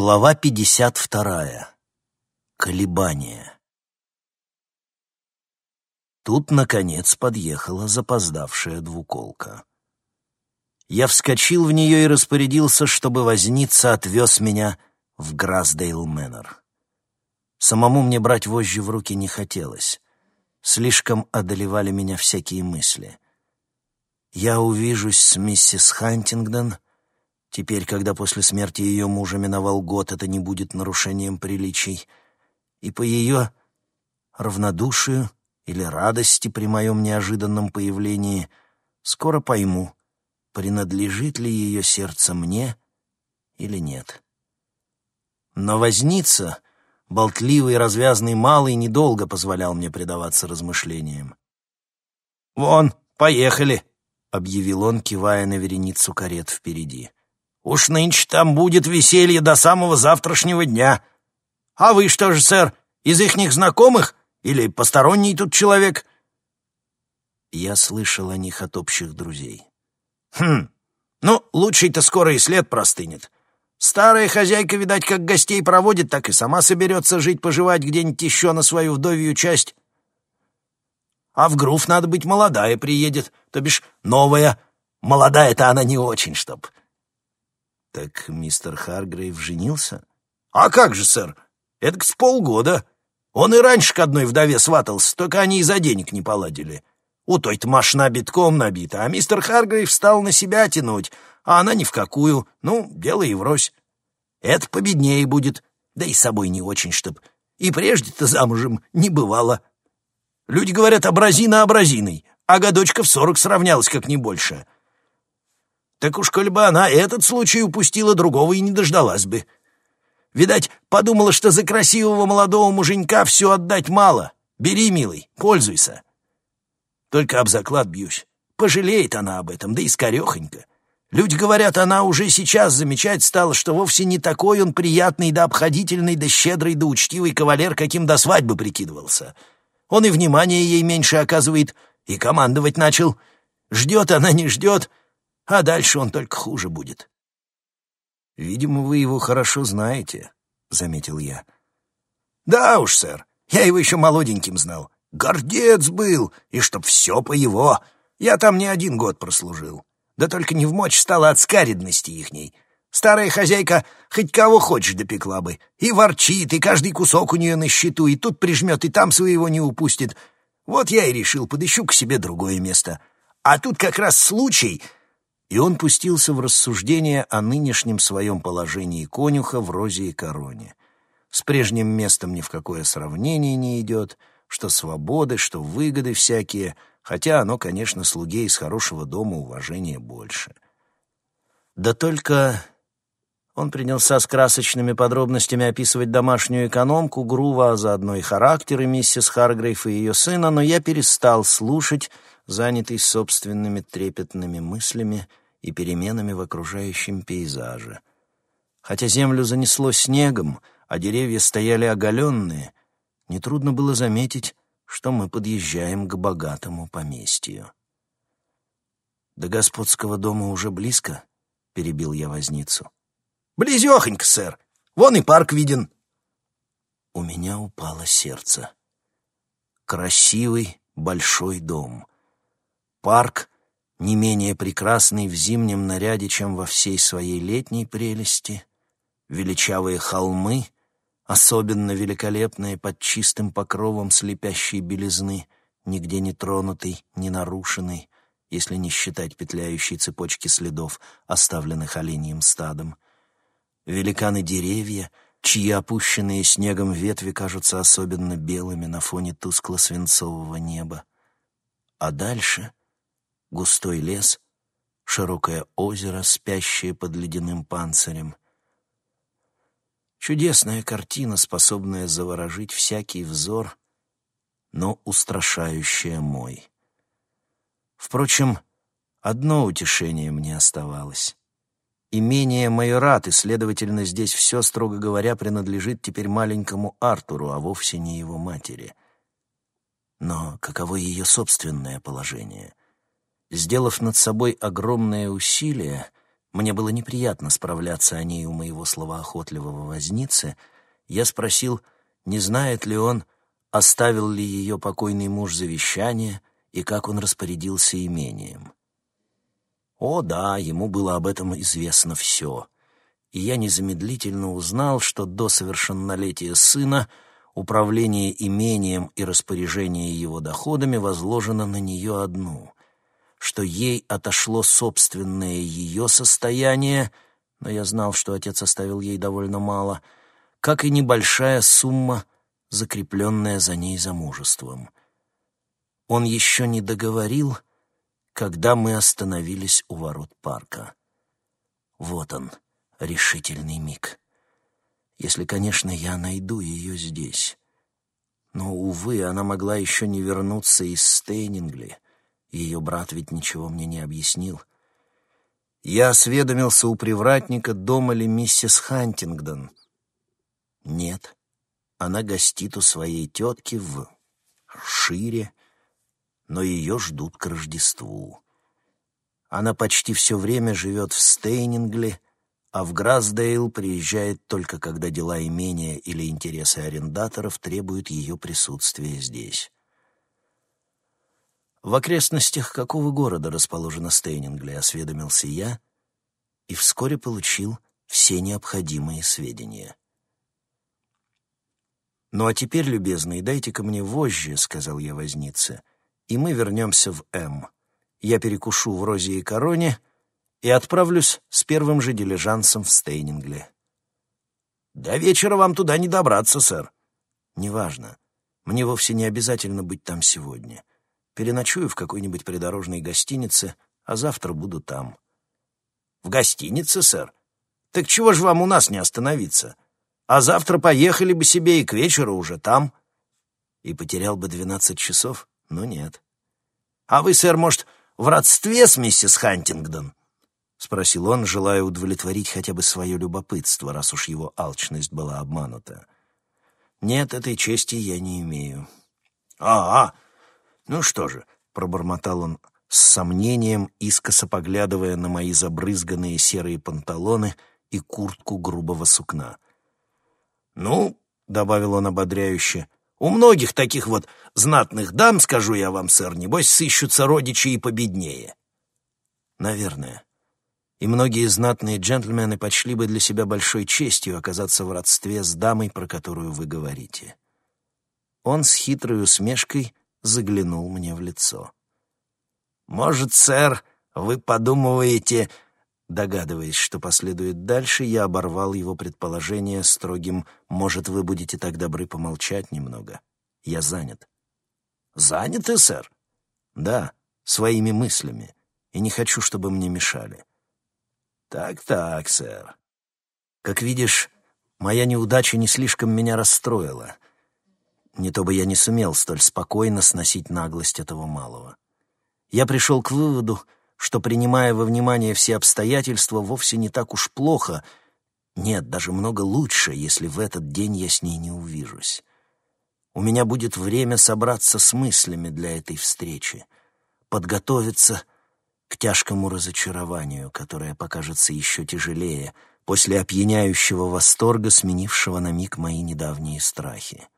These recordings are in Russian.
Глава 52. Колебания. Тут, наконец, подъехала запоздавшая двуколка. Я вскочил в нее и распорядился, чтобы возница отвез меня в Грасдейл Мэннер. Самому мне брать вожжи в руки не хотелось. Слишком одолевали меня всякие мысли. Я увижусь с миссис Хантингдон — Теперь, когда после смерти ее мужа миновал год, это не будет нарушением приличий. И по ее равнодушию или радости при моем неожиданном появлении скоро пойму, принадлежит ли ее сердце мне или нет. Но возница, болтливый развязный малый, недолго позволял мне предаваться размышлениям. «Вон, поехали!» — объявил он, кивая на вереницу карет впереди. Уж нынче там будет веселье до самого завтрашнего дня. А вы что же, сэр, из ихних знакомых или посторонний тут человек?» Я слышал о них от общих друзей. «Хм, ну, лучший-то скоро и след простынет. Старая хозяйка, видать, как гостей проводит, так и сама соберется жить-поживать где-нибудь еще на свою вдовью часть. А в Грув, надо быть, молодая приедет, то бишь новая. Молодая-то она не очень, чтоб. «Так мистер Харгрейв женился?» «А как же, сэр? Это с полгода. Он и раньше к одной вдове сватался, только они из-за денег не поладили. У той-то машина битком набита, а мистер Харгрейв стал на себя тянуть, а она ни в какую. Ну, дело и врозь. Это победнее будет, да и собой не очень, чтоб. И прежде-то замужем не бывало. Люди говорят, образина образиной, а годочка в сорок сравнялась, как не больше». Так уж, коль бы она этот случай упустила, другого и не дождалась бы. Видать, подумала, что за красивого молодого муженька все отдать мало. Бери, милый, пользуйся. Только об заклад бьюсь. Пожалеет она об этом, да и скорехонько. Люди говорят, она уже сейчас замечать стала, что вовсе не такой он приятный да обходительный да щедрый да учтивый кавалер, каким до свадьбы прикидывался. Он и внимание ей меньше оказывает, и командовать начал. Ждет она, не ждет, а дальше он только хуже будет. «Видимо, вы его хорошо знаете», — заметил я. «Да уж, сэр, я его еще молоденьким знал. Гордец был, и чтоб все по его. Я там не один год прослужил. Да только не в мочь стала от скаридности ихней. Старая хозяйка хоть кого хочешь допекла бы. И ворчит, и каждый кусок у нее на счету, и тут прижмет, и там своего не упустит. Вот я и решил, подыщу к себе другое место. А тут как раз случай — и он пустился в рассуждение о нынешнем своем положении конюха в розе и короне. С прежним местом ни в какое сравнение не идет, что свободы, что выгоды всякие, хотя оно, конечно, слуге из хорошего дома уважения больше. Да только он принялся с красочными подробностями описывать домашнюю экономку Грува, а заодно и характеры миссис Харгрейв и ее сына, но я перестал слушать, занятый собственными трепетными мыслями и переменами в окружающем пейзаже. Хотя землю занесло снегом, а деревья стояли оголенные, нетрудно было заметить, что мы подъезжаем к богатому поместью. «До господского дома уже близко?» — перебил я возницу. «Близехонько, сэр. Вон и парк виден». У меня упало сердце. Красивый большой дом — Парк, не менее прекрасный в зимнем наряде, чем во всей своей летней прелести, величавые холмы, особенно великолепные под чистым покровом слепящей белизны, нигде не тронутый, не нарушенный, если не считать петляющей цепочки следов, оставленных оленьим стадом. Великаны деревья, чьи опущенные снегом ветви кажутся особенно белыми на фоне тускло-свинцового неба. А дальше густой лес, широкое озеро, спящее под ледяным панцирем. Чудесная картина, способная заворожить всякий взор, но устрашающая мой. Впрочем, одно утешение мне оставалось. Имение Майорат, и, следовательно, здесь все, строго говоря, принадлежит теперь маленькому Артуру, а вовсе не его матери. Но каково ее собственное положение? Сделав над собой огромное усилие, Мне было неприятно справляться о ней у моего словоохотливого возницы. Я спросил, не знает ли он, оставил ли ее покойный муж завещание и как он распорядился имением. О да, ему было об этом известно все. И я незамедлительно узнал, что до совершеннолетия сына управление имением и распоряжение его доходами возложено на нее одну, что ей отошло собственное ее состояние, но я знал, что отец оставил ей довольно мало, как и небольшая сумма, закрепленная за ней замужеством. Он еще не договорил, когда мы остановились у ворот парка. Вот он, решительный миг. Если, конечно, я найду ее здесь. Но, увы, она могла еще не вернуться из Стейнингли. Ее брат ведь ничего мне не объяснил. Я осведомился у привратника, дома ли миссис Хантингдон. Нет, она гостит у своей тетки в Шире, но ее ждут к Рождеству. Она почти все время живет в Стейнингле, а в Грасдейл приезжает только когда дела имения или интересы арендаторов требуют ее присутствия здесь. В окрестностях какого города расположена Стейнингли, осведомился я и вскоре получил все необходимые сведения. «Ну а теперь, любезный, дайте-ка мне вожжи», — сказал я вознице, — «и мы вернемся в М. Я перекушу в Розе и Короне и отправлюсь с первым же дилижансом в Стейнингле». «До вечера вам туда не добраться, сэр». «Неважно. Мне вовсе не обязательно быть там сегодня. Переночую в какой-нибудь придорожной гостинице, а завтра буду там». «В гостинице, сэр? Так чего ж вам у нас не остановиться?» А завтра поехали бы себе и к вечеру уже там. И потерял бы двенадцать часов? Ну, нет. А вы, сэр, может, в родстве с миссис Хантингдон? — спросил он, желая удовлетворить хотя бы свое любопытство, раз уж его алчность была обманута. «Нет, этой чести я не имею». «А, -а ну что же», — пробормотал он с сомнением, искоса поглядывая на мои забрызганные серые панталоны и куртку грубого сукна — «Ну», — добавил он ободряюще, — «у многих таких вот знатных дам, скажу я вам, сэр, небось, сыщутся родичи и победнее». «Наверное. И многие знатные джентльмены почли бы для себя большой честью оказаться в родстве с дамой, про которую вы говорите». Он с хитрой усмешкой заглянул мне в лицо. «Может, сэр, вы подумываете...» Догадываясь, что последует дальше, я оборвал его предположение строгим «Может, вы будете так добры помолчать немного? Я занят». «Заняты, сэр?» «Да, своими мыслями, и не хочу, чтобы мне мешали». «Так-так, сэр». «Как видишь, моя неудача не слишком меня расстроила. Не то бы я не сумел столь спокойно сносить наглость этого малого. Я пришел к выводу, что, принимая во внимание все обстоятельства, вовсе не так уж плохо. Нет, даже много лучше, если в этот день я с ней не увижусь. У меня будет время собраться с мыслями для этой встречи, подготовиться к тяжкому разочарованию, которое покажется еще тяжелее после опьяняющего восторга, сменившего на миг мои недавние страхи.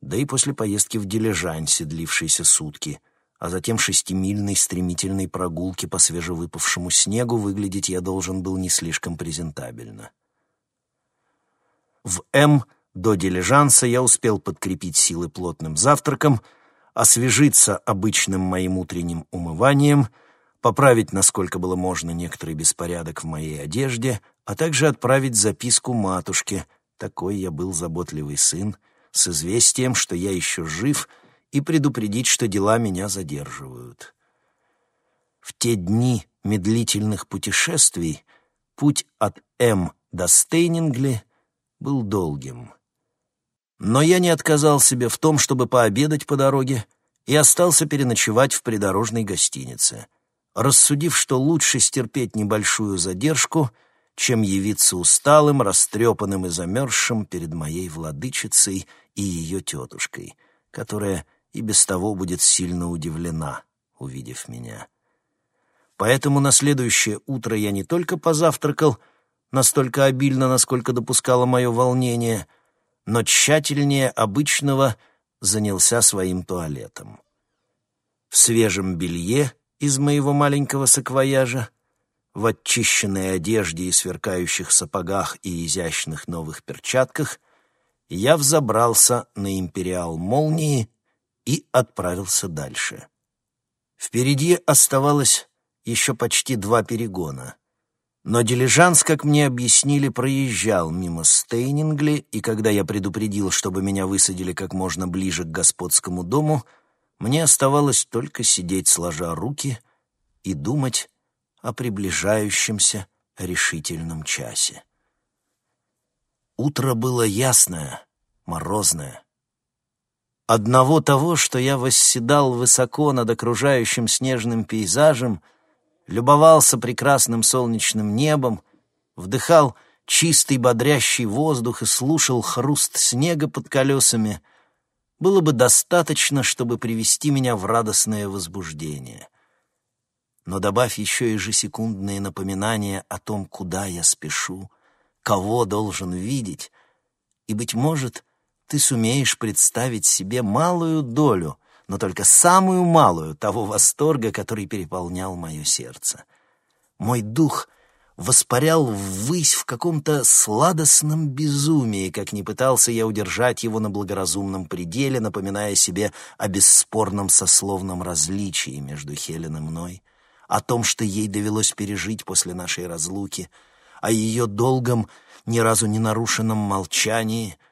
Да и после поездки в дилижансе, длившейся сутки — а затем шестимильной стремительной прогулки по свежевыпавшему снегу выглядеть я должен был не слишком презентабельно. В М до дилижанса я успел подкрепить силы плотным завтраком, освежиться обычным моим утренним умыванием, поправить, насколько было можно, некоторый беспорядок в моей одежде, а также отправить записку матушке, такой я был заботливый сын, с известием, что я еще жив — и предупредить, что дела меня задерживают. В те дни медлительных путешествий путь от М до Стейнингли был долгим. Но я не отказал себе в том, чтобы пообедать по дороге, и остался переночевать в придорожной гостинице, рассудив, что лучше стерпеть небольшую задержку, чем явиться усталым, растрепанным и замерзшим перед моей владычицей и ее тетушкой, которая и без того будет сильно удивлена, увидев меня. Поэтому на следующее утро я не только позавтракал настолько обильно, насколько допускало мое волнение, но тщательнее обычного занялся своим туалетом. В свежем белье из моего маленького саквояжа, в очищенной одежде и сверкающих сапогах и изящных новых перчатках я взобрался на империал молнии и отправился дальше. Впереди оставалось еще почти два перегона. Но дилижанс, как мне объяснили, проезжал мимо Стейнингли, и когда я предупредил, чтобы меня высадили как можно ближе к господскому дому, мне оставалось только сидеть сложа руки и думать о приближающемся решительном часе. Утро было ясное, морозное. Одного того, что я восседал высоко над окружающим снежным пейзажем, любовался прекрасным солнечным небом, вдыхал чистый бодрящий воздух и слушал хруст снега под колесами, было бы достаточно, чтобы привести меня в радостное возбуждение. Но добавь еще ежесекундные напоминания о том, куда я спешу, кого должен видеть, и, быть может, ты сумеешь представить себе малую долю, но только самую малую того восторга, который переполнял мое сердце. Мой дух воспарял ввысь в каком-то сладостном безумии, как не пытался я удержать его на благоразумном пределе, напоминая себе о бесспорном сословном различии между Хелен и мной, о том, что ей довелось пережить после нашей разлуки, о ее долгом, ни разу не нарушенном молчании —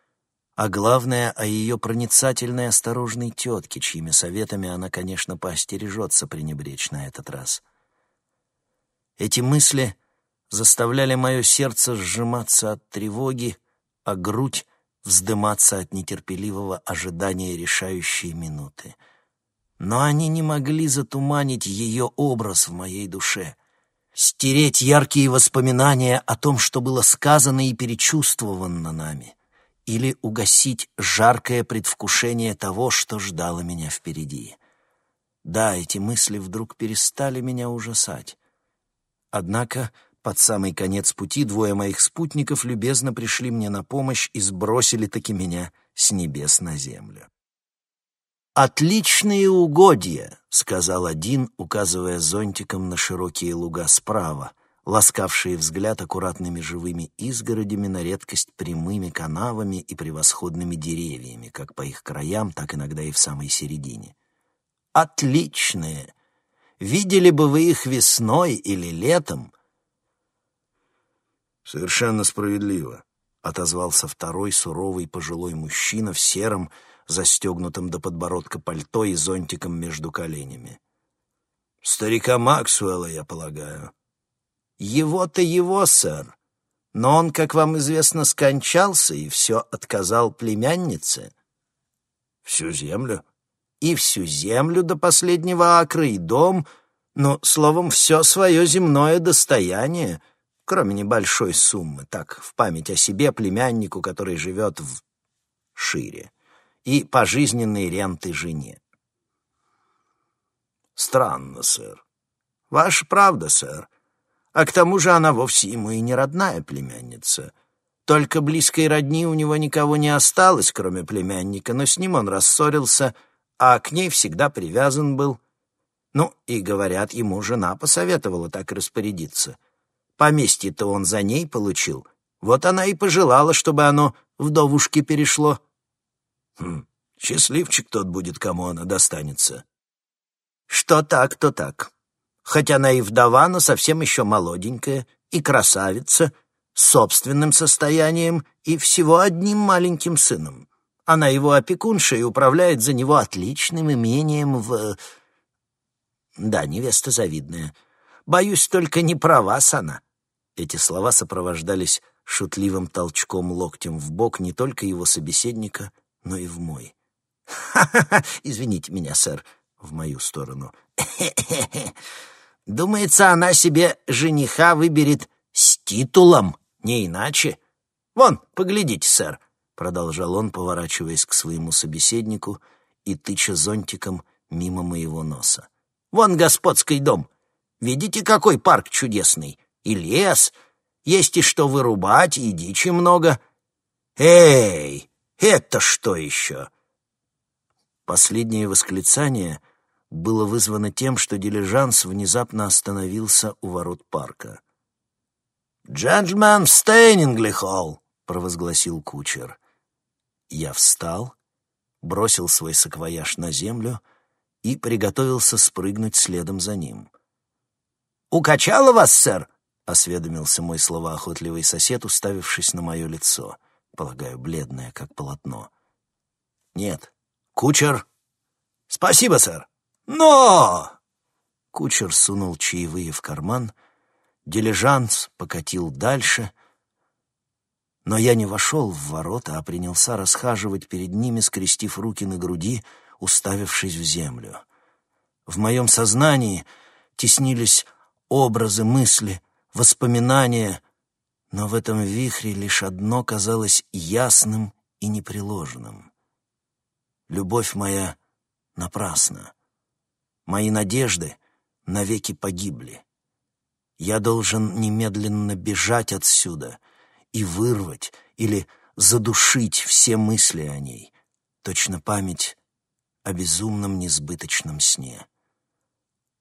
а главное, о ее проницательной осторожной тетке, чьими советами она, конечно, поостережется пренебречь на этот раз. Эти мысли заставляли мое сердце сжиматься от тревоги, а грудь вздыматься от нетерпеливого ожидания решающей минуты. Но они не могли затуманить ее образ в моей душе, стереть яркие воспоминания о том, что было сказано и перечувствовано нами или угасить жаркое предвкушение того, что ждало меня впереди. Да, эти мысли вдруг перестали меня ужасать. Однако под самый конец пути двое моих спутников любезно пришли мне на помощь и сбросили таки меня с небес на землю. «Отличные угодья», — сказал один, указывая зонтиком на широкие луга справа, ласкавшие взгляд аккуратными живыми изгородями, на редкость прямыми канавами и превосходными деревьями, как по их краям, так иногда и в самой середине. «Отличные! Видели бы вы их весной или летом?» «Совершенно справедливо», — отозвался второй суровый пожилой мужчина в сером, застегнутом до подбородка пальто и зонтиком между коленями. «Старика Максуэлла, я полагаю». Его-то его, сэр. Но он, как вам известно, скончался и все отказал племяннице. Всю землю? И всю землю до последнего акра, и дом, ну, словом, все свое земное достояние, кроме небольшой суммы, так, в память о себе племяннику, который живет в шире, и пожизненной ренты жене. Странно, сэр. Ваша правда, сэр. А к тому же она вовсе ему и не родная племянница. Только близкой родни у него никого не осталось, кроме племянника, но с ним он рассорился, а к ней всегда привязан был. Ну, и, говорят, ему жена посоветовала так распорядиться. Поместье-то он за ней получил. Вот она и пожелала, чтобы оно вдовушке перешло. Хм, счастливчик тот будет, кому она достанется. Что так, то так хоть она и вдова, но совсем еще молоденькая и красавица, с собственным состоянием и всего одним маленьким сыном. Она его опекунша и управляет за него отличным имением в... Да, невеста завидная. Боюсь, только не про вас она. Эти слова сопровождались шутливым толчком локтем в бок не только его собеседника, но и в мой. «Ха-ха-ха! Извините меня, сэр!» В мою сторону. «Хе-хе-хе! Думается, она себе жениха выберет с титулом, не иначе. Вон, поглядите, сэр, — продолжал он, поворачиваясь к своему собеседнику и тыча зонтиком мимо моего носа. Вон господский дом. Видите, какой парк чудесный? И лес. Есть и что вырубать, и дичи много. Эй, это что еще?» Последнее восклицание было вызвано тем, что дилижанс внезапно остановился у ворот парка. «Джентльмен в Стейнингли-холл!» — провозгласил кучер. Я встал, бросил свой саквояж на землю и приготовился спрыгнуть следом за ним. «Укачало вас, сэр?» — осведомился мой словоохотливый сосед, уставившись на мое лицо, полагаю, бледное, как полотно. «Нет. Кучер?» «Спасибо, сэр. Но!» Кучер сунул чаевые в карман, дилижанс покатил дальше, но я не вошел в ворота, а принялся расхаживать перед ними, скрестив руки на груди, уставившись в землю. В моем сознании теснились образы, мысли, воспоминания, но в этом вихре лишь одно казалось ясным и непреложным. Любовь моя напрасна. Мои надежды навеки погибли. Я должен немедленно бежать отсюда и вырвать или задушить все мысли о ней, точно память о безумном несбыточном сне.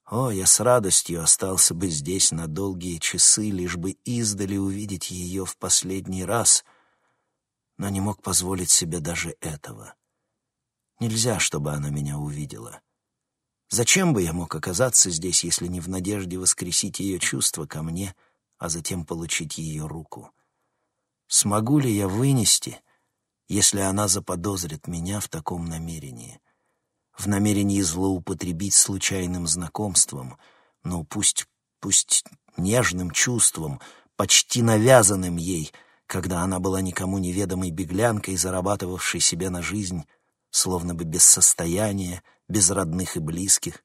О, я с радостью остался бы здесь на долгие часы, лишь бы издали увидеть ее в последний раз, но не мог позволить себе даже этого. Нельзя, чтобы она меня увидела. Зачем бы я мог оказаться здесь, если не в надежде воскресить ее чувства ко мне, а затем получить ее руку? Смогу ли я вынести, если она заподозрит меня в таком намерении? В намерении злоупотребить случайным знакомством, но пусть, пусть нежным чувством, почти навязанным ей, когда она была никому неведомой беглянкой, зарабатывавшей себе на жизнь, словно бы без состояния, без родных и близких,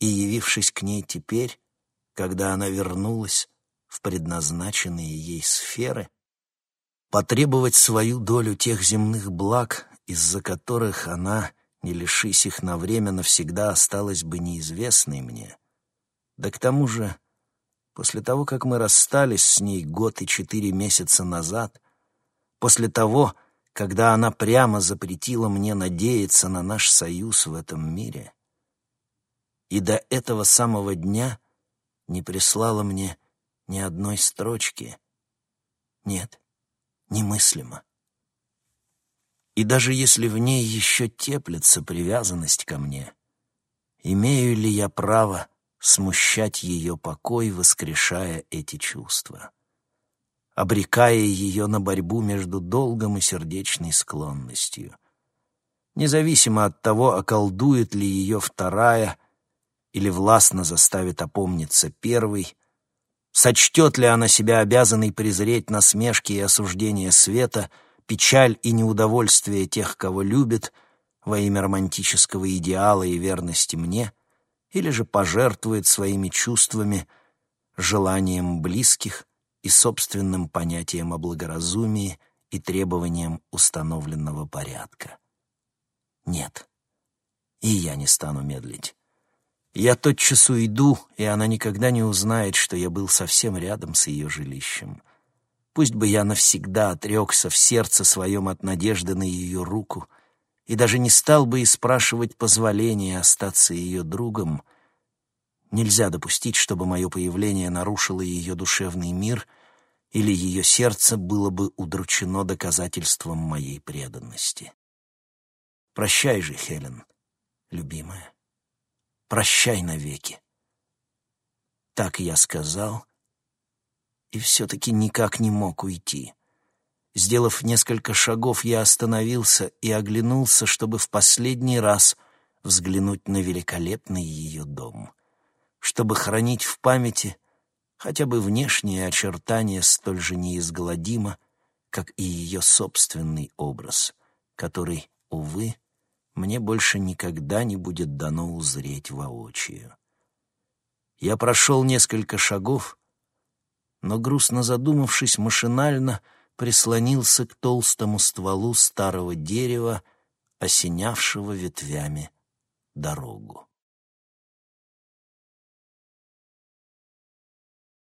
и явившись к ней теперь, когда она вернулась в предназначенные ей сферы, потребовать свою долю тех земных благ, из-за которых она, не лишись их на время, навсегда осталась бы неизвестной мне. Да к тому же, после того, как мы расстались с ней год и четыре месяца назад, после того, когда она прямо запретила мне надеяться на наш союз в этом мире, и до этого самого дня не прислала мне ни одной строчки. Нет, немыслимо. И даже если в ней еще теплится привязанность ко мне, имею ли я право смущать ее покой, воскрешая эти чувства, обрекая ее на борьбу между долгом и сердечной склонностью? Независимо от того, околдует ли ее вторая или властно заставит опомниться первый — Сочтет ли она себя обязанной презреть насмешки и осуждения света, печаль и неудовольствие тех, кого любит, во имя романтического идеала и верности мне, или же пожертвует своими чувствами, желанием близких и собственным понятием о благоразумии и требованием установленного порядка? Нет, и я не стану медлить. Я тотчас уйду, и она никогда не узнает, что я был совсем рядом с ее жилищем. Пусть бы я навсегда отрекся в сердце своем от надежды на ее руку и даже не стал бы и спрашивать позволения остаться ее другом. Нельзя допустить, чтобы мое появление нарушило ее душевный мир или ее сердце было бы удручено доказательством моей преданности. Прощай же, Хелен, любимая. Прощай навеки. Так я сказал, и все-таки никак не мог уйти. Сделав несколько шагов, я остановился и оглянулся, чтобы в последний раз взглянуть на великолепный ее дом, чтобы хранить в памяти хотя бы внешние очертания столь же неизгладимо, как и ее собственный образ, который, увы, мне больше никогда не будет дано узреть воочию. Я прошел несколько шагов, но, грустно задумавшись, машинально прислонился к толстому стволу старого дерева, осенявшего ветвями дорогу.